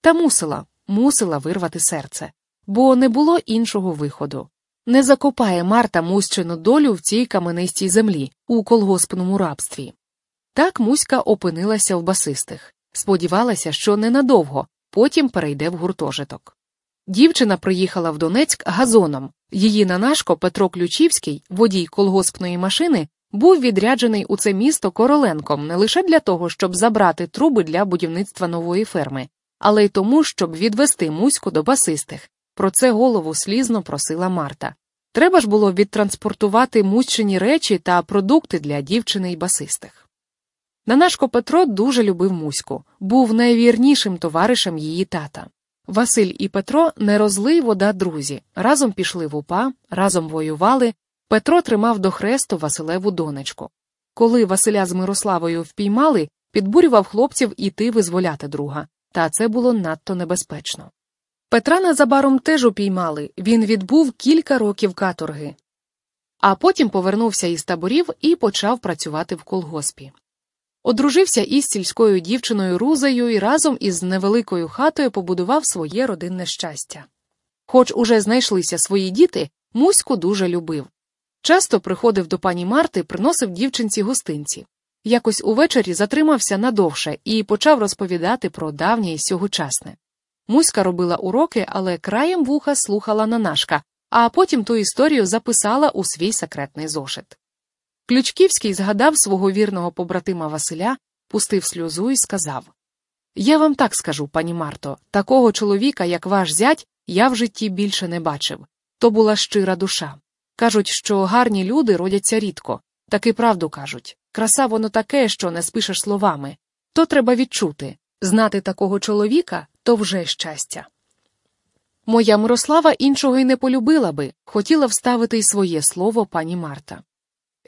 Та мусила, мусила вирвати серце, бо не було іншого виходу. Не закопає Марта Мусчину долю в цій каменистій землі у колгоспному рабстві. Так Муська опинилася в басистих, сподівалася, що ненадовго, потім перейде в гуртожиток. Дівчина приїхала в Донецьк газоном. Її нанашко Петро Ключівський, водій колгоспної машини, був відряджений у це місто Короленком не лише для того, щоб забрати труби для будівництва нової ферми, але й тому, щоб відвести Муську до басистих. Про це голову слізно просила Марта. Треба ж було відтранспортувати мущені речі та продукти для дівчини й басистих. Нанашко Петро дуже любив Муську, був найвірнішим товаришем її тата. Василь і Петро не розлий вода друзі, разом пішли в упа, разом воювали. Петро тримав до хресту Василеву донечку. Коли Василя з Мирославою впіймали, підбурював хлопців іти визволяти друга, та це було надто небезпечно. Петра незабаром теж упіймали, він відбув кілька років каторги, а потім повернувся із таборів і почав працювати в колгоспі. Одружився із сільською дівчиною Рузею і разом із невеликою хатою побудував своє родинне щастя. Хоч уже знайшлися свої діти, Муську дуже любив. Часто приходив до пані Марти, приносив дівчинці гостинці. Якось увечері затримався надовше і почав розповідати про давнє і сьогочасне. Муська робила уроки, але краєм вуха слухала Нанашка, а потім ту історію записала у свій секретний зошит. Ключківський згадав свого вірного побратима Василя, пустив сльозу і сказав Я вам так скажу, пані Марто, такого чоловіка, як ваш зять, я в житті більше не бачив. То була щира душа. Кажуть, що гарні люди родяться рідко, таки правду кажуть. Краса воно таке, що не спишеш словами. То треба відчути знати такого чоловіка то вже щастя. Моя Мирослава іншого й не полюбила би, хотіла вставити й своє слово пані Марта.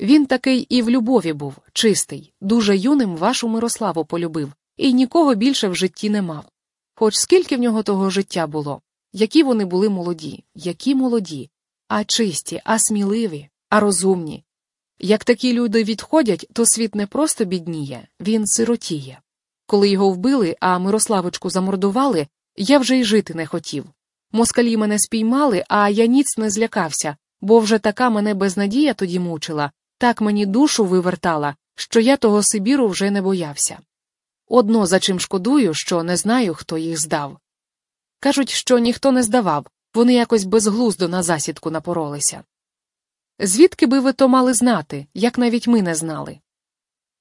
Він такий і в любові був, чистий, дуже юним вашу Мирославу полюбив, і нікого більше в житті не мав. Хоч скільки в нього того життя було, які вони були молоді, які молоді, а чисті, а сміливі, а розумні. Як такі люди відходять, то світ не просто бідніє, він сиротіє. Коли його вбили, а Мирославочку замордували, я вже й жити не хотів. Москалі мене спіймали, а я ніц не злякався, бо вже така мене безнадія тоді мучила, так мені душу вивертала, що я того Сибіру вже не боявся. Одно за чим шкодую, що не знаю, хто їх здав. Кажуть, що ніхто не здавав, вони якось безглуздо на засідку напоролися. Звідки би ви то мали знати, як навіть ми не знали?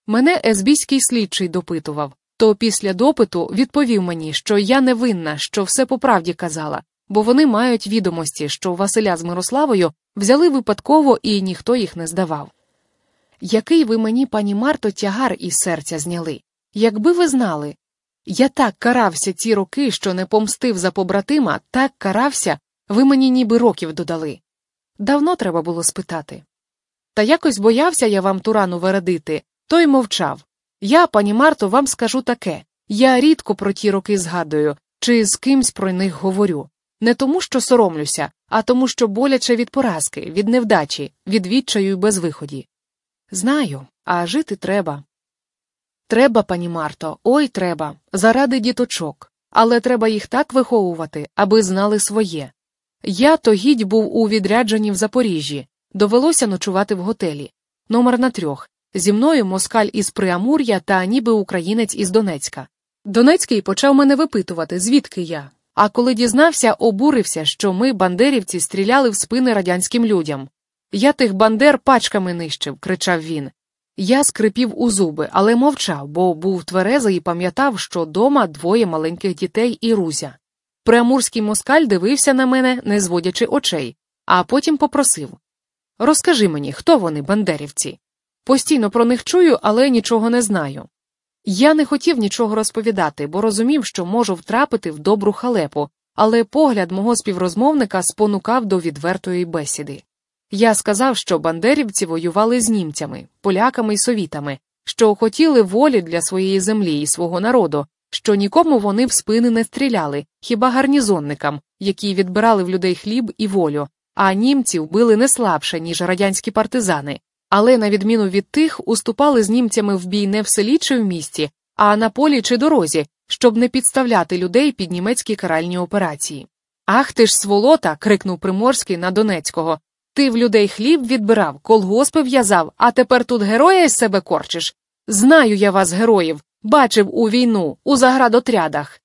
Мене есбійський слідчий допитував, то після допиту відповів мені, що я не винна, що все по правді казала, бо вони мають відомості, що Василя з Мирославою взяли випадково і ніхто їх не здавав. Який ви мені, пані Марто, тягар із серця зняли? Якби ви знали. Я так карався ці роки, що не помстив за побратима, так карався, ви мені ніби років додали. Давно треба було спитати. Та якось боявся я вам ту рану вередити, той мовчав. Я, пані Марто, вам скажу таке я рідко про ті роки згадую, чи з кимсь про них говорю. Не тому, що соромлюся, а тому, що боляче від поразки, від невдачі, від відчаю й безвиході. Знаю, а жити треба. Треба, пані Марто, ой треба, заради діточок, але треба їх так виховувати, аби знали своє. Я то гідь був у відрядженні в Запоріжжі, довелося ночувати в готелі. Номер на трьох. Зі мною москаль із Приамур'я та ніби українець із Донецька. Донецький почав мене випитувати, звідки я. А коли дізнався, обурився, що ми, бандерівці, стріляли в спини радянським людям. Я тих бандер пачками нищив, кричав він. Я скрипів у зуби, але мовчав, бо був тверезий і пам'ятав, що дома двоє маленьких дітей і Рузя. Преамурський москаль дивився на мене, не зводячи очей, а потім попросив Розкажи мені, хто вони, бандерівці? Постійно про них чую, але нічого не знаю. Я не хотів нічого розповідати, бо розумів, що можу втрапити в добру халепу, але погляд мого співрозмовника спонукав до відвертої бесіди. Я сказав, що бандерівці воювали з німцями, поляками і совітами, що хотіли волі для своєї землі і свого народу, що нікому вони в спини не стріляли, хіба гарнізонникам, які відбирали в людей хліб і волю, а німців били не слабше, ніж радянські партизани, але, на відміну від тих, уступали з німцями в бій не в селі чи в місті, а на полі чи дорозі, щоб не підставляти людей під німецькі каральні операції. Ах ти ж сволота. крикнув Приморський на Донецького. Ти в людей хліб відбирав, колгоспи в'язав, а тепер тут героя із себе корчиш. Знаю я вас, героїв, бачив у війну, у заградотрядах.